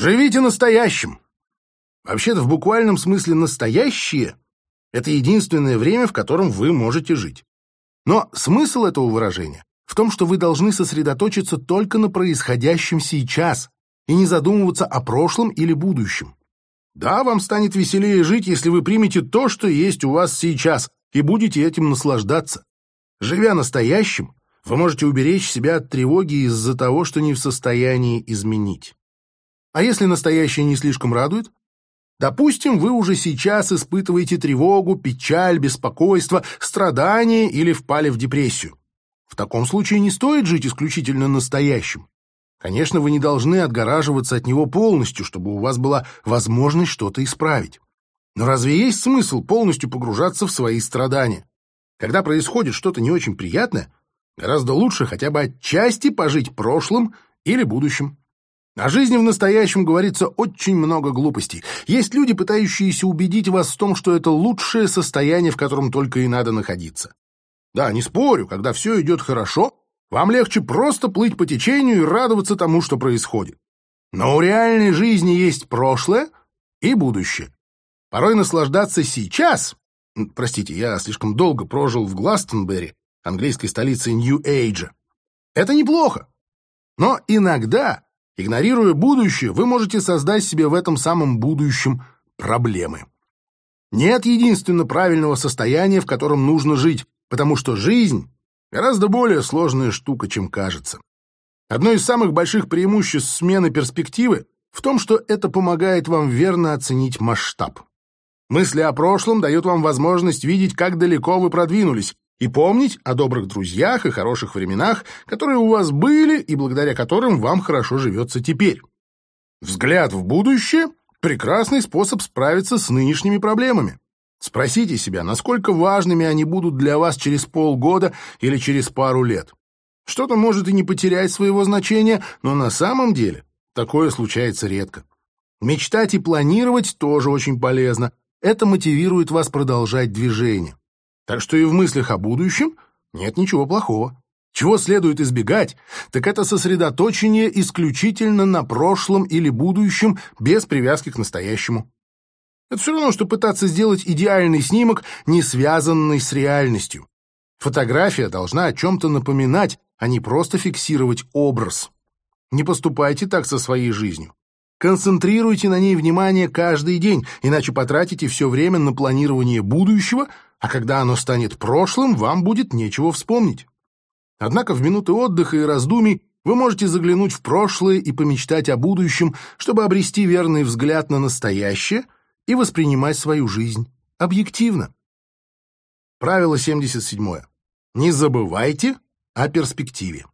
Живите настоящим. Вообще-то в буквальном смысле настоящее — это единственное время, в котором вы можете жить. Но смысл этого выражения в том, что вы должны сосредоточиться только на происходящем сейчас и не задумываться о прошлом или будущем. Да, вам станет веселее жить, если вы примете то, что есть у вас сейчас, и будете этим наслаждаться. Живя настоящим, вы можете уберечь себя от тревоги из-за того, что не в состоянии изменить. А если настоящее не слишком радует? Допустим, вы уже сейчас испытываете тревогу, печаль, беспокойство, страдания или впали в депрессию. В таком случае не стоит жить исключительно настоящим. Конечно, вы не должны отгораживаться от него полностью, чтобы у вас была возможность что-то исправить. Но разве есть смысл полностью погружаться в свои страдания? Когда происходит что-то не очень приятное, гораздо лучше хотя бы отчасти пожить прошлым или будущим. О жизни в настоящем говорится очень много глупостей. Есть люди, пытающиеся убедить вас в том, что это лучшее состояние, в котором только и надо находиться. Да, не спорю, когда все идет хорошо, вам легче просто плыть по течению и радоваться тому, что происходит. Но у реальной жизни есть прошлое и будущее. Порой наслаждаться сейчас... Простите, я слишком долго прожил в Гластонберри, английской столице Нью-Эйджа. Это неплохо. Но иногда, игнорируя будущее, вы можете создать себе в этом самом будущем проблемы. Нет единственно правильного состояния, в котором нужно жить, потому что жизнь гораздо более сложная штука, чем кажется. Одно из самых больших преимуществ смены перспективы в том, что это помогает вам верно оценить масштаб. Мысли о прошлом дают вам возможность видеть, как далеко вы продвинулись, и помнить о добрых друзьях и хороших временах, которые у вас были и благодаря которым вам хорошо живется теперь. Взгляд в будущее – прекрасный способ справиться с нынешними проблемами. Спросите себя, насколько важными они будут для вас через полгода или через пару лет. Что-то может и не потерять своего значения, но на самом деле такое случается редко. Мечтать и планировать тоже очень полезно, это мотивирует вас продолжать движение. Так что и в мыслях о будущем нет ничего плохого. Чего следует избегать, так это сосредоточение исключительно на прошлом или будущем без привязки к настоящему. Это все равно, что пытаться сделать идеальный снимок, не связанный с реальностью. Фотография должна о чем-то напоминать, а не просто фиксировать образ. Не поступайте так со своей жизнью. Концентрируйте на ней внимание каждый день, иначе потратите все время на планирование будущего, а когда оно станет прошлым, вам будет нечего вспомнить. Однако в минуты отдыха и раздумий вы можете заглянуть в прошлое и помечтать о будущем, чтобы обрести верный взгляд на настоящее и воспринимать свою жизнь объективно. Правило 77. Не забывайте о перспективе.